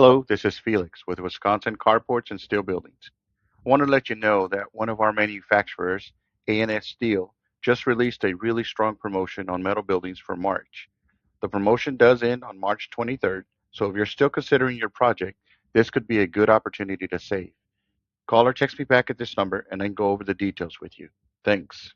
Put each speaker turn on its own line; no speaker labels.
Hello, this is Felix with Wisconsin Carports and Steel Buildings. I want to let you know that one of our manufacturers, ANS Steel, just released a really strong promotion on metal buildings for March. The promotion does end on March 23rd, so if you're still considering your project, this could be a good opportunity to save. Call or text me back at this number and then go over the details with you. Thanks.